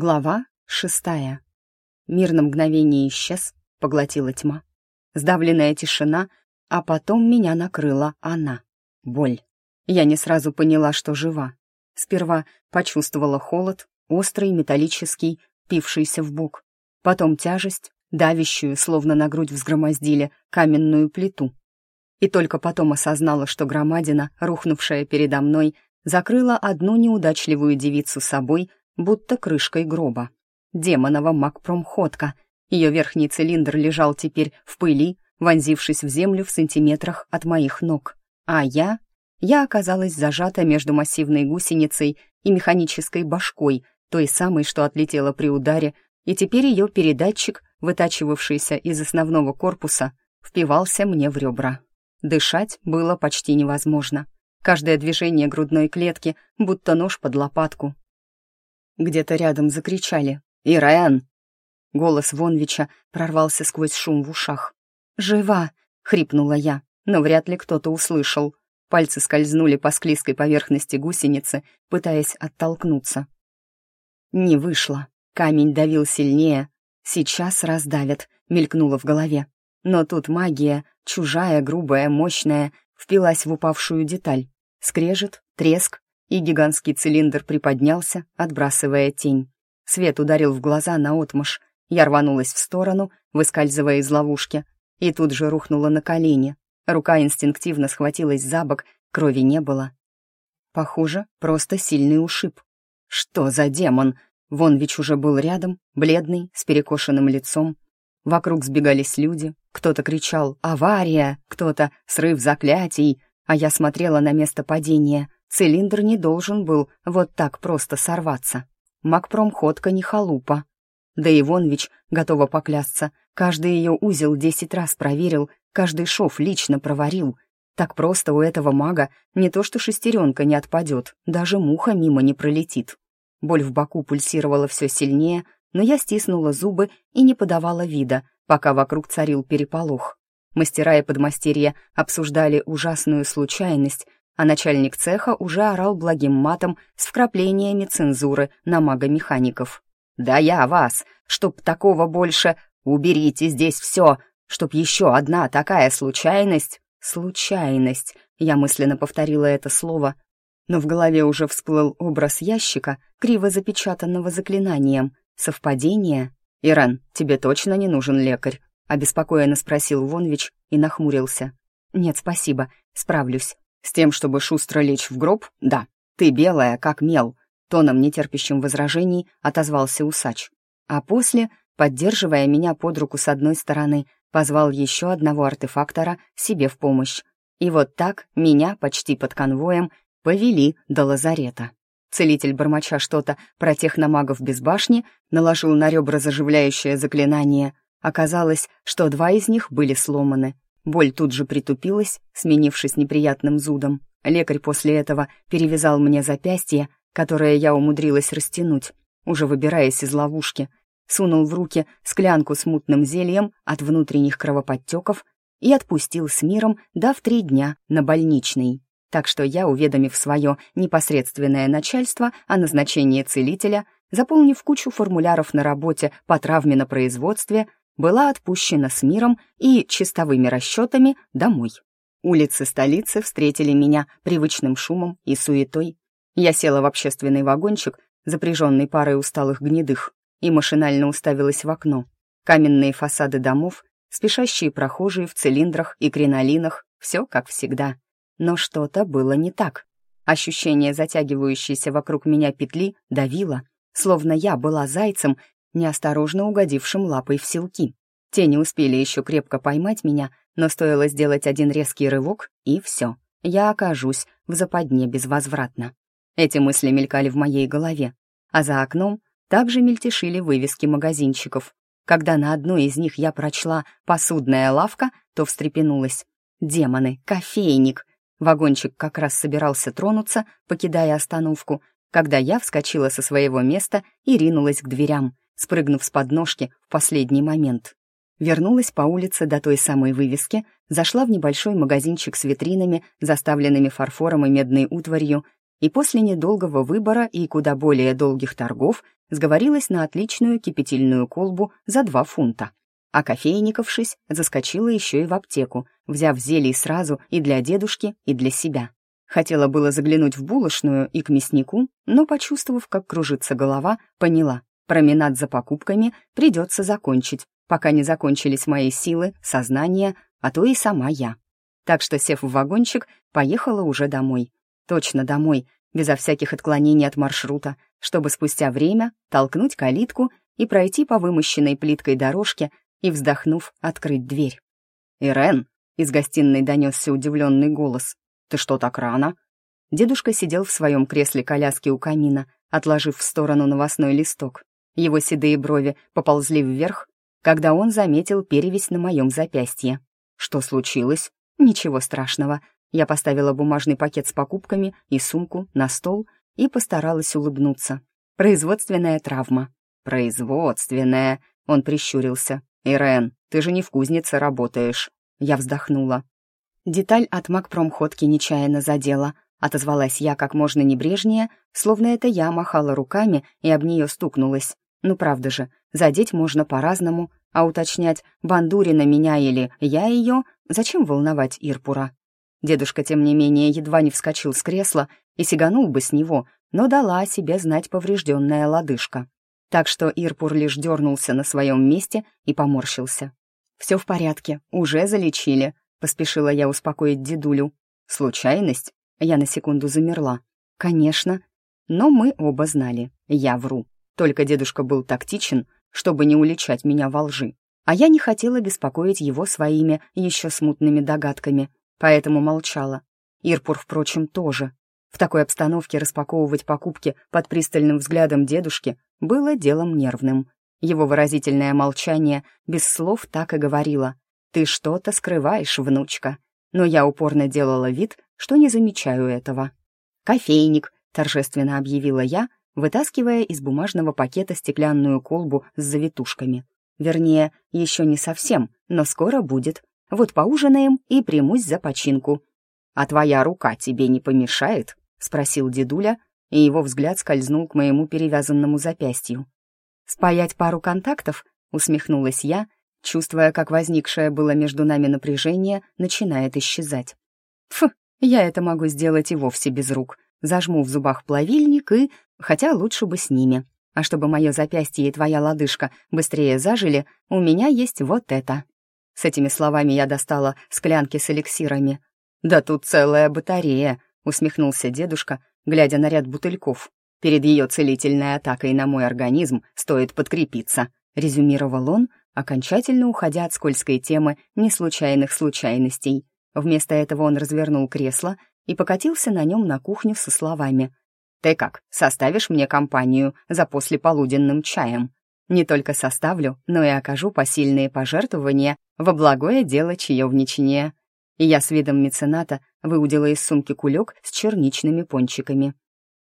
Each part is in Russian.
Глава шестая. Мир на мгновение исчез, поглотила тьма. Сдавленная тишина, а потом меня накрыла она. Боль. Я не сразу поняла, что жива. Сперва почувствовала холод, острый, металлический, пившийся в бок. Потом тяжесть, давящую, словно на грудь взгромоздили, каменную плиту. И только потом осознала, что громадина, рухнувшая передо мной, закрыла одну неудачливую девицу собой, будто крышкой гроба. Демонова макпромходка. Ее верхний цилиндр лежал теперь в пыли, вонзившись в землю в сантиметрах от моих ног. А я... Я оказалась зажата между массивной гусеницей и механической башкой, той самой, что отлетела при ударе, и теперь ее передатчик, вытачивавшийся из основного корпуса, впивался мне в ребра. Дышать было почти невозможно. Каждое движение грудной клетки, будто нож под лопатку, где-то рядом закричали «Ирен!». Голос Вонвича прорвался сквозь шум в ушах. «Жива!» — хрипнула я, но вряд ли кто-то услышал. Пальцы скользнули по склизкой поверхности гусеницы, пытаясь оттолкнуться. Не вышло. Камень давил сильнее. «Сейчас раздавят», — мелькнуло в голове. Но тут магия, чужая, грубая, мощная, впилась в упавшую деталь. Скрежет, треск, и гигантский цилиндр приподнялся, отбрасывая тень. Свет ударил в глаза наотмашь. Я рванулась в сторону, выскальзывая из ловушки, и тут же рухнула на колени. Рука инстинктивно схватилась за бок, крови не было. Похоже, просто сильный ушиб. Что за демон? Вон ведь уже был рядом, бледный, с перекошенным лицом. Вокруг сбегались люди, кто-то кричал «Авария!», кто-то «Срыв заклятий!», а я смотрела на место падения — Цилиндр не должен был вот так просто сорваться. Макпромходка не халупа. Да и Вонвич, готова поклясться, каждый ее узел десять раз проверил, каждый шов лично проварил. Так просто у этого мага не то что шестеренка не отпадет, даже муха мимо не пролетит. Боль в боку пульсировала все сильнее, но я стиснула зубы и не подавала вида, пока вокруг царил переполох. Мастера и подмастерья обсуждали ужасную случайность, а начальник цеха уже орал благим матом с вкраплениями цензуры на магомехаников. «Да я вас! Чтоб такого больше! Уберите здесь все! Чтоб еще одна такая случайность!» «Случайность!» — я мысленно повторила это слово, но в голове уже всплыл образ ящика, криво запечатанного заклинанием. «Совпадение?» «Иран, тебе точно не нужен лекарь?» — обеспокоенно спросил Вонвич и нахмурился. «Нет, спасибо, справлюсь». С тем, чтобы шустро лечь в гроб? Да. Ты белая, как мел. Тоном, нетерпящим возражений, отозвался усач. А после, поддерживая меня под руку с одной стороны, позвал еще одного артефактора себе в помощь. И вот так меня, почти под конвоем, повели до лазарета. Целитель, бормоча что-то про техномагов без башни, наложил на ребра заживляющее заклинание. Оказалось, что два из них были сломаны, Боль тут же притупилась, сменившись неприятным зудом. Лекарь после этого перевязал мне запястье, которое я умудрилась растянуть, уже выбираясь из ловушки, сунул в руки склянку с мутным зельем от внутренних кровоподтеков и отпустил с миром, дав три дня на больничный. Так что я, уведомив свое непосредственное начальство о назначении целителя, заполнив кучу формуляров на работе по травме на производстве, была отпущена с миром и чистовыми расчетами домой. Улицы столицы встретили меня привычным шумом и суетой. Я села в общественный вагончик, запряженный парой усталых гнедых, и машинально уставилась в окно. Каменные фасады домов, спешащие прохожие в цилиндрах и кринолинах, все как всегда. Но что-то было не так. Ощущение затягивающейся вокруг меня петли давило, словно я была зайцем, неосторожно угодившим лапой в селки. Те не успели еще крепко поймать меня, но стоило сделать один резкий рывок, и все. Я окажусь в западне безвозвратно. Эти мысли мелькали в моей голове, а за окном также мельтешили вывески магазинчиков. Когда на одной из них я прочла «посудная лавка», то встрепенулась. «Демоны, кофейник!» Вагончик как раз собирался тронуться, покидая остановку, когда я вскочила со своего места и ринулась к дверям — спрыгнув с подножки в последний момент. Вернулась по улице до той самой вывески, зашла в небольшой магазинчик с витринами, заставленными фарфором и медной утварью, и после недолгого выбора и куда более долгих торгов сговорилась на отличную кипятильную колбу за два фунта. А кофейниковшись, заскочила еще и в аптеку, взяв зелий сразу и для дедушки, и для себя. Хотела было заглянуть в булочную и к мяснику, но, почувствовав, как кружится голова, поняла, променад за покупками придется закончить, пока не закончились мои силы, сознание, а то и сама я. Так что, сев в вагончик, поехала уже домой. Точно домой, безо всяких отклонений от маршрута, чтобы спустя время толкнуть калитку и пройти по вымощенной плиткой дорожке и, вздохнув, открыть дверь. «Ирен!» — из гостиной донесся удивленный голос. «Ты что так рано?» Дедушка сидел в своем кресле коляски у камина, отложив в сторону новостной листок. Его седые брови поползли вверх, когда он заметил перевесь на моем запястье. «Что случилось?» «Ничего страшного». Я поставила бумажный пакет с покупками и сумку на стол и постаралась улыбнуться. «Производственная травма». «Производственная», — он прищурился. «Ирен, ты же не в кузнице работаешь». Я вздохнула. Деталь от Макпромходки нечаянно задела. Отозвалась я как можно небрежнее, словно это я махала руками и об нее стукнулась. Ну правда же, задеть можно по-разному, а уточнять, Бандурина меня или я ее, зачем волновать Ирпура? Дедушка, тем не менее, едва не вскочил с кресла и сиганул бы с него, но дала о себе знать поврежденная лодыжка. Так что Ирпур лишь дернулся на своем месте и поморщился. «Все в порядке, уже залечили», Поспешила я успокоить дедулю. Случайность? Я на секунду замерла. Конечно. Но мы оба знали. Я вру. Только дедушка был тактичен, чтобы не уличать меня во лжи. А я не хотела беспокоить его своими еще смутными догадками, поэтому молчала. Ирпур, впрочем, тоже. В такой обстановке распаковывать покупки под пристальным взглядом дедушки было делом нервным. Его выразительное молчание без слов так и говорило. «Ты что-то скрываешь, внучка». Но я упорно делала вид, что не замечаю этого. «Кофейник», — торжественно объявила я, вытаскивая из бумажного пакета стеклянную колбу с завитушками. Вернее, еще не совсем, но скоро будет. Вот поужинаем и примусь за починку. «А твоя рука тебе не помешает?» — спросил дедуля, и его взгляд скользнул к моему перевязанному запястью. «Спаять пару контактов?» — усмехнулась я, чувствуя, как возникшее было между нами напряжение начинает исчезать. Фу, я это могу сделать и вовсе без рук. Зажму в зубах плавильник и... Хотя лучше бы с ними. А чтобы мое запястье и твоя лодыжка быстрее зажили, у меня есть вот это. С этими словами я достала склянки с эликсирами. «Да тут целая батарея», — усмехнулся дедушка, глядя на ряд бутыльков. «Перед ее целительной атакой на мой организм стоит подкрепиться», — резюмировал он, окончательно уходя от скользкой темы неслучайных случайностей. Вместо этого он развернул кресло и покатился на нем на кухню со словами. «Ты как, составишь мне компанию за послеполуденным чаем? Не только составлю, но и окажу посильные пожертвования во благое дело чаевничания». И я с видом мецената выудила из сумки кулек с черничными пончиками.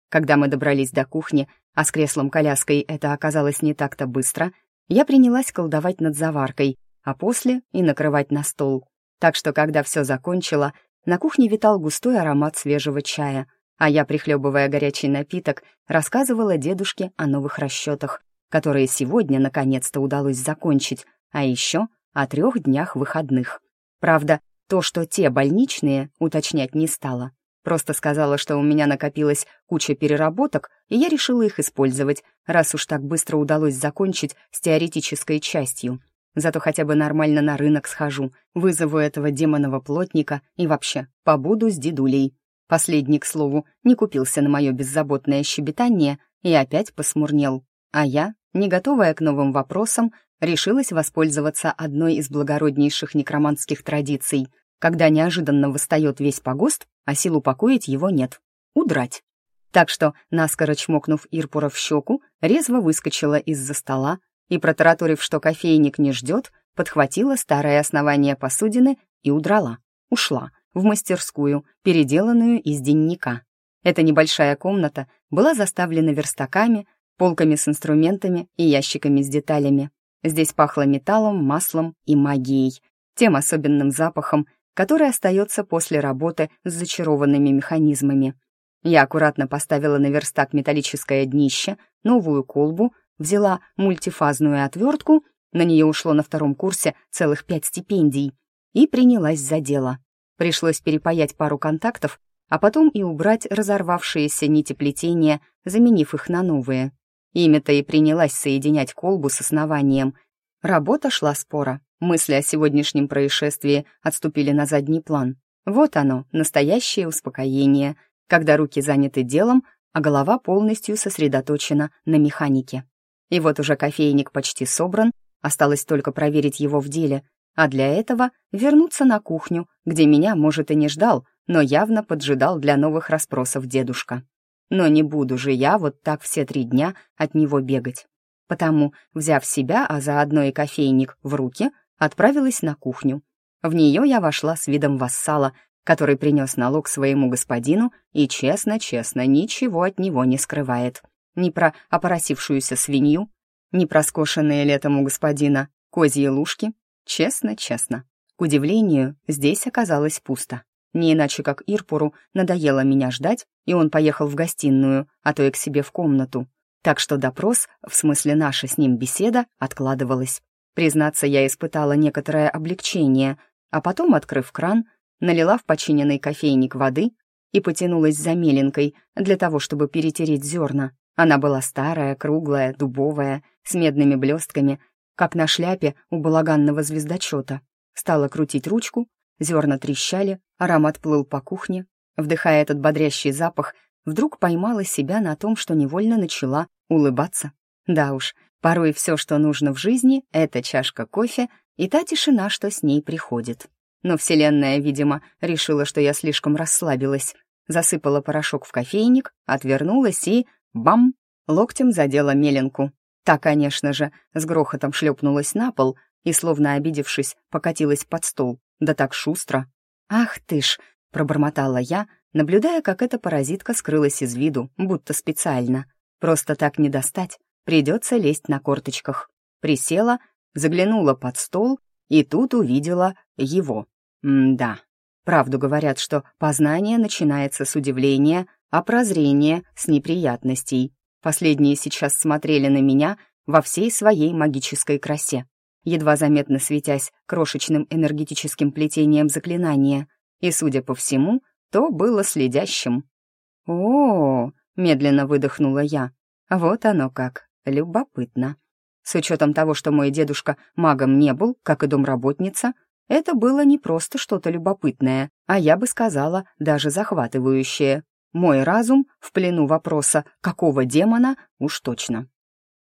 Когда мы добрались до кухни, а с креслом-коляской это оказалось не так-то быстро — я принялась колдовать над заваркой, а после и накрывать на стол. Так что, когда все закончила, на кухне витал густой аромат свежего чая, а я, прихлебывая горячий напиток, рассказывала дедушке о новых расчетах, которые сегодня наконец-то удалось закончить, а еще о трех днях выходных. Правда, то, что те больничные, уточнять не стала. Просто сказала, что у меня накопилась куча переработок, и я решила их использовать, раз уж так быстро удалось закончить с теоретической частью. Зато хотя бы нормально на рынок схожу, вызову этого демонового плотника и вообще побуду с дедулей. Последний, к слову, не купился на мое беззаботное щебетание и опять посмурнел. А я, не готовая к новым вопросам, решилась воспользоваться одной из благороднейших некроманских традиций — когда неожиданно восстает весь погост, а сил упокоить его нет. Удрать. Так что, наскоро чмокнув Ирпура в щеку, резво выскочила из-за стола и, протараторив, что кофейник не ждет, подхватила старое основание посудины и удрала. Ушла в мастерскую, переделанную из денника. Эта небольшая комната была заставлена верстаками, полками с инструментами и ящиками с деталями. Здесь пахло металлом, маслом и магией, тем особенным запахом, который остается после работы с зачарованными механизмами. Я аккуратно поставила на верстак металлическое днище, новую колбу, взяла мультифазную отвертку, на нее ушло на втором курсе целых пять стипендий, и принялась за дело. Пришлось перепаять пару контактов, а потом и убрать разорвавшиеся нити плетения, заменив их на новые. Ими-то и принялась соединять колбу с основанием. Работа шла спора. Мысли о сегодняшнем происшествии отступили на задний план. Вот оно, настоящее успокоение, когда руки заняты делом, а голова полностью сосредоточена на механике. И вот уже кофейник почти собран, осталось только проверить его в деле, а для этого вернуться на кухню, где меня, может, и не ждал, но явно поджидал для новых расспросов дедушка. Но не буду же я вот так все три дня от него бегать. Потому, взяв себя, а заодно и кофейник в руки, отправилась на кухню. В нее я вошла с видом вассала, который принес налог своему господину и честно-честно ничего от него не скрывает. Ни про опоросившуюся свинью, ни про скошенные летом у господина козьи лужки. Честно-честно. К удивлению, здесь оказалось пусто. Не иначе, как Ирпуру надоело меня ждать, и он поехал в гостиную, а то и к себе в комнату. Так что допрос, в смысле наша с ним беседа, откладывалась. Признаться, я испытала некоторое облегчение, а потом, открыв кран, налила в починенный кофейник воды и потянулась за меленкой для того, чтобы перетереть зерна. Она была старая, круглая, дубовая, с медными блестками, как на шляпе у балаганного звездочета. Стала крутить ручку, зерна трещали, аромат плыл по кухне. Вдыхая этот бодрящий запах, вдруг поймала себя на том, что невольно начала улыбаться. Да уж, порой все, что нужно в жизни, — это чашка кофе и та тишина, что с ней приходит. Но Вселенная, видимо, решила, что я слишком расслабилась. Засыпала порошок в кофейник, отвернулась и... Бам! Локтем задела меленку. Та, конечно же, с грохотом шлепнулась на пол и, словно обидевшись, покатилась под стол. Да так шустро. «Ах ты ж!» — пробормотала я, наблюдая, как эта паразитка скрылась из виду, будто специально. Просто так не достать, придется лезть на корточках. Присела, заглянула под стол и тут увидела его. М-да. Правду говорят, что познание начинается с удивления, а прозрение — с неприятностей. Последние сейчас смотрели на меня во всей своей магической красе едва заметно светясь крошечным энергетическим плетением заклинания, и, судя по всему, то было следящим. о, медленно выдохнула я. «Вот оно как, любопытно». С учетом того, что мой дедушка магом не был, как и домработница, это было не просто что-то любопытное, а я бы сказала, даже захватывающее. Мой разум в плену вопроса «какого демона?» уж точно.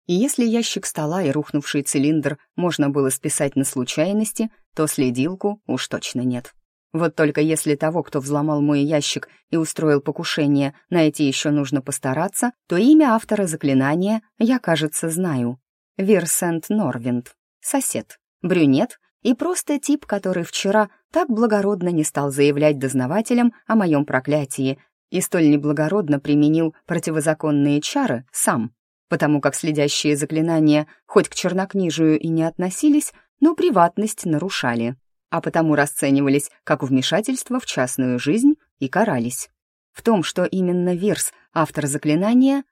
И если ящик стола и рухнувший цилиндр можно было списать на случайности, то следилку уж точно нет. Вот только если того, кто взломал мой ящик и устроил покушение, найти еще нужно постараться, то имя автора заклинания я, кажется, знаю. Версент Норвинд. Сосед. Брюнет и просто тип, который вчера так благородно не стал заявлять дознавателям о моем проклятии и столь неблагородно применил противозаконные чары сам потому как следящие заклинания хоть к чернокнижию и не относились, но приватность нарушали, а потому расценивались как вмешательство в частную жизнь и карались. В том, что именно Верс — автор заклинания,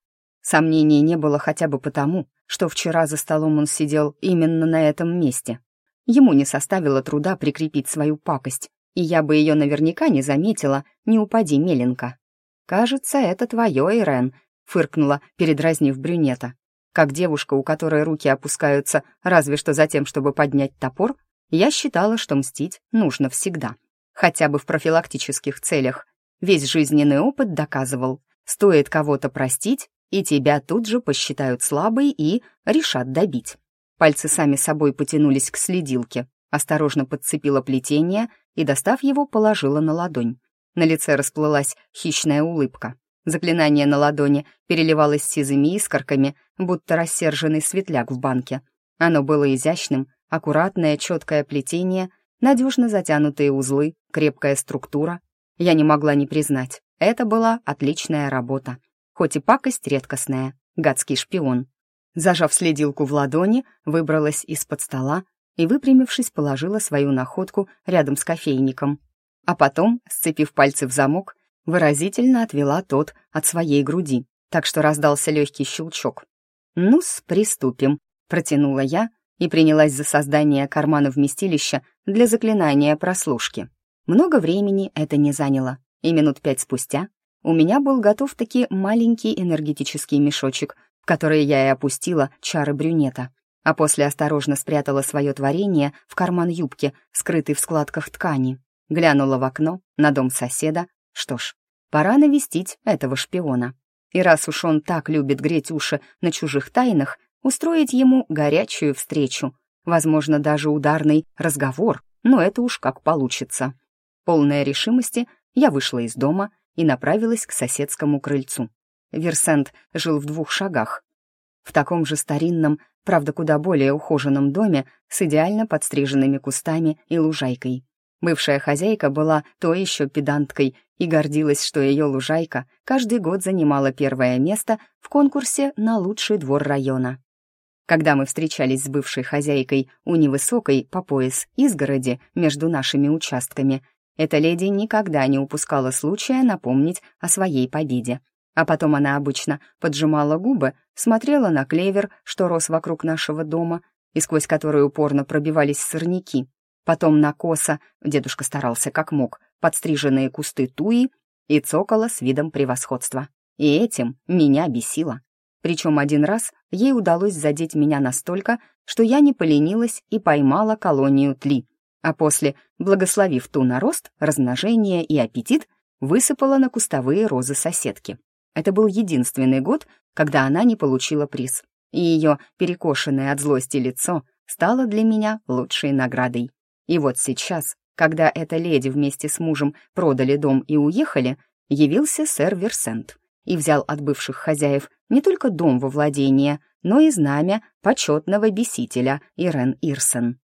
сомнений не было хотя бы потому, что вчера за столом он сидел именно на этом месте. Ему не составило труда прикрепить свою пакость, и я бы ее наверняка не заметила, не упади меленка. «Кажется, это твое, Ирен», фыркнула, передразнив брюнета. Как девушка, у которой руки опускаются разве что за тем, чтобы поднять топор, я считала, что мстить нужно всегда. Хотя бы в профилактических целях. Весь жизненный опыт доказывал, стоит кого-то простить, и тебя тут же посчитают слабой и решат добить. Пальцы сами собой потянулись к следилке, осторожно подцепила плетение и, достав его, положила на ладонь. На лице расплылась хищная улыбка. Заклинание на ладони переливалось сизыми искорками, будто рассерженный светляк в банке. Оно было изящным, аккуратное, четкое плетение, надежно затянутые узлы, крепкая структура. Я не могла не признать, это была отличная работа. Хоть и пакость редкостная, гадский шпион. Зажав следилку в ладони, выбралась из-под стола и, выпрямившись, положила свою находку рядом с кофейником. А потом, сцепив пальцы в замок, выразительно отвела тот от своей груди, так что раздался легкий щелчок. «Ну-с, приступим», — протянула я и принялась за создание кармана вместилища для заклинания прослушки. Много времени это не заняло, и минут пять спустя у меня был готов таки маленький энергетический мешочек, в который я и опустила чары брюнета, а после осторожно спрятала свое творение в карман юбки, скрытый в складках ткани. Глянула в окно на дом соседа. Что ж, пора навестить этого шпиона. И раз уж он так любит греть уши на чужих тайнах, устроить ему горячую встречу, возможно, даже ударный разговор, но это уж как получится. Полная решимости, я вышла из дома и направилась к соседскому крыльцу. Версент жил в двух шагах. В таком же старинном, правда, куда более ухоженном доме с идеально подстриженными кустами и лужайкой. Бывшая хозяйка была то еще педанткой и гордилась, что ее лужайка каждый год занимала первое место в конкурсе на лучший двор района. Когда мы встречались с бывшей хозяйкой у невысокой по пояс изгороди между нашими участками, эта леди никогда не упускала случая напомнить о своей победе. А потом она обычно поджимала губы, смотрела на клевер, что рос вокруг нашего дома, и сквозь который упорно пробивались сорняки, потом на косо, дедушка старался как мог, подстриженные кусты туи и цокола с видом превосходства. И этим меня бесило. Причем один раз ей удалось задеть меня настолько, что я не поленилась и поймала колонию тли, а после, благословив ту на рост, размножение и аппетит, высыпала на кустовые розы соседки. Это был единственный год, когда она не получила приз, и ее перекошенное от злости лицо стало для меня лучшей наградой. И вот сейчас, когда эта леди вместе с мужем продали дом и уехали, явился сэр Версент и взял от бывших хозяев не только дом во владение, но и знамя почетного бесителя Ирен Ирсен.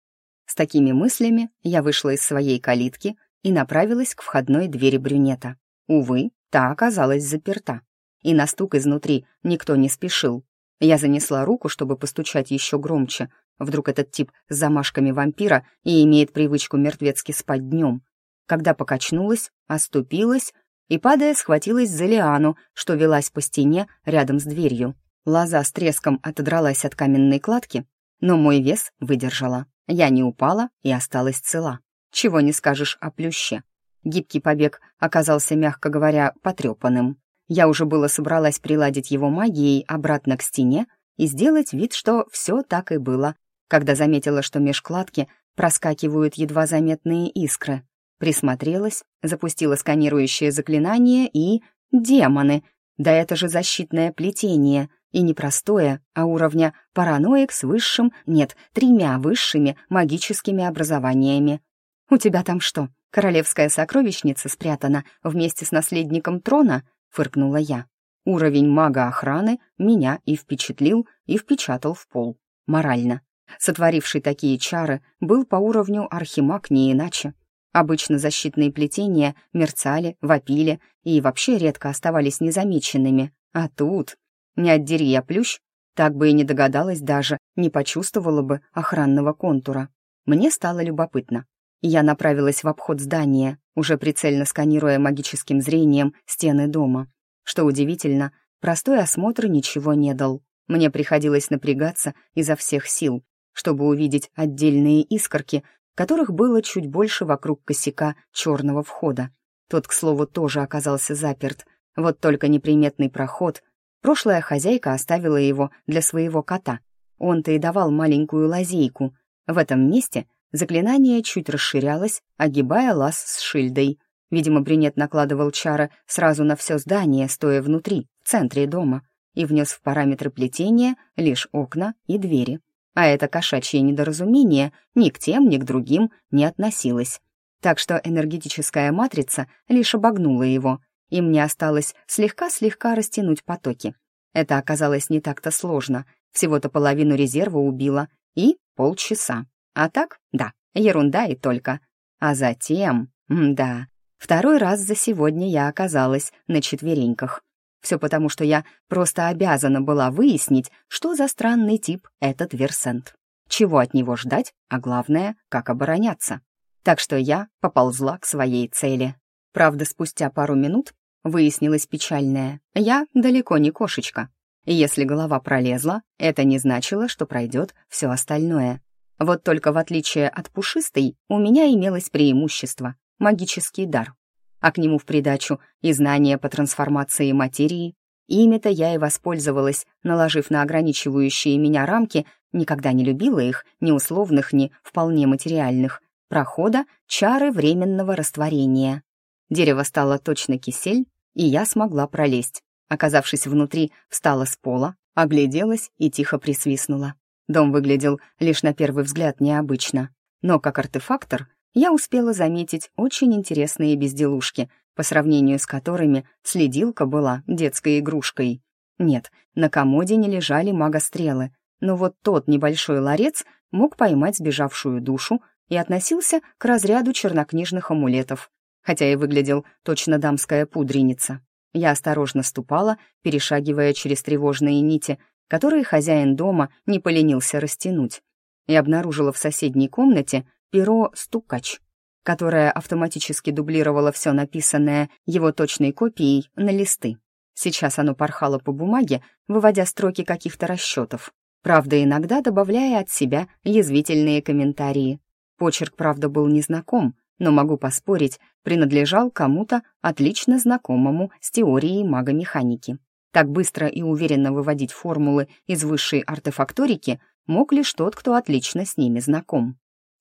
С такими мыслями я вышла из своей калитки и направилась к входной двери брюнета. Увы, та оказалась заперта, и на стук изнутри никто не спешил. Я занесла руку, чтобы постучать еще громче, Вдруг этот тип с замашками вампира и имеет привычку мертвецки спать днем. Когда покачнулась, оступилась и, падая, схватилась за лиану, что велась по стене рядом с дверью. Лоза с треском отодралась от каменной кладки, но мой вес выдержала. Я не упала и осталась цела. Чего не скажешь о плюще. Гибкий побег оказался, мягко говоря, потрепанным. Я уже было собралась приладить его магией обратно к стене и сделать вид, что все так и было, когда заметила, что меж кладки проскакивают едва заметные искры. Присмотрелась, запустила сканирующее заклинание и... Демоны! Да это же защитное плетение, и не простое, а уровня параноик с высшим, нет, тремя высшими магическими образованиями. «У тебя там что, королевская сокровищница спрятана вместе с наследником трона?» — фыркнула я. Уровень мага охраны меня и впечатлил, и впечатал в пол. Морально. Сотворивший такие чары был по уровню архимаг не иначе. Обычно защитные плетения мерцали, вопили и вообще редко оставались незамеченными. А тут... Не отдери я плющ, так бы и не догадалась даже, не почувствовала бы охранного контура. Мне стало любопытно. Я направилась в обход здания, уже прицельно сканируя магическим зрением стены дома. Что удивительно, простой осмотр ничего не дал. Мне приходилось напрягаться изо всех сил, чтобы увидеть отдельные искорки, которых было чуть больше вокруг косяка черного входа. Тот, к слову, тоже оказался заперт. Вот только неприметный проход. Прошлая хозяйка оставила его для своего кота. Он-то и давал маленькую лазейку. В этом месте заклинание чуть расширялось, огибая лаз с шильдой. Видимо, брюнет накладывал чары сразу на все здание, стоя внутри, в центре дома, и внес в параметры плетения лишь окна и двери а это кошачье недоразумение ни к тем, ни к другим не относилось. Так что энергетическая матрица лишь обогнула его, и мне осталось слегка-слегка растянуть потоки. Это оказалось не так-то сложно, всего-то половину резерва убила и полчаса. А так, да, ерунда и только. А затем, да, второй раз за сегодня я оказалась на четвереньках. Все потому, что я просто обязана была выяснить, что за странный тип этот Версент. Чего от него ждать, а главное, как обороняться. Так что я поползла к своей цели. Правда, спустя пару минут выяснилось печальное. Я далеко не кошечка. И если голова пролезла, это не значило, что пройдет все остальное. Вот только в отличие от пушистой, у меня имелось преимущество — магический дар. А к нему в придачу и знания по трансформации материи. Ими-то я и воспользовалась, наложив на ограничивающие меня рамки, никогда не любила их, ни условных, ни вполне материальных, прохода чары временного растворения. Дерево стало точно кисель, и я смогла пролезть. Оказавшись внутри, встала с пола, огляделась и тихо присвистнула. Дом выглядел лишь на первый взгляд необычно, но как артефактор я успела заметить очень интересные безделушки, по сравнению с которыми следилка была детской игрушкой. Нет, на комоде не лежали магострелы, но вот тот небольшой ларец мог поймать сбежавшую душу и относился к разряду чернокнижных амулетов, хотя и выглядел точно дамская пудреница. Я осторожно ступала, перешагивая через тревожные нити, которые хозяин дома не поленился растянуть, и обнаружила в соседней комнате перо «Стукач», которое автоматически дублировало все написанное его точной копией на листы. Сейчас оно порхало по бумаге, выводя строки каких-то расчетов, правда, иногда добавляя от себя язвительные комментарии. Почерк, правда, был незнаком, но могу поспорить, принадлежал кому-то отлично знакомому с теорией магомеханики. Так быстро и уверенно выводить формулы из высшей артефакторики мог лишь тот, кто отлично с ними знаком.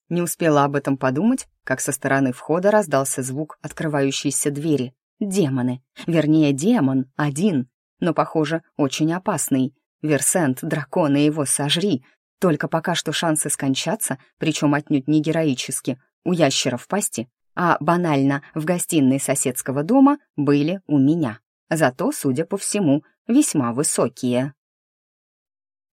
Не успела об этом подумать, как со стороны входа раздался звук открывающейся двери. Демоны. Вернее, демон, один, но, похоже, очень опасный. Версент, дракон и его сожри. Только пока что шансы скончаться, причем отнюдь не героически, у ящера в пасти, а банально в гостиной соседского дома были у меня. Зато, судя по всему, весьма высокие.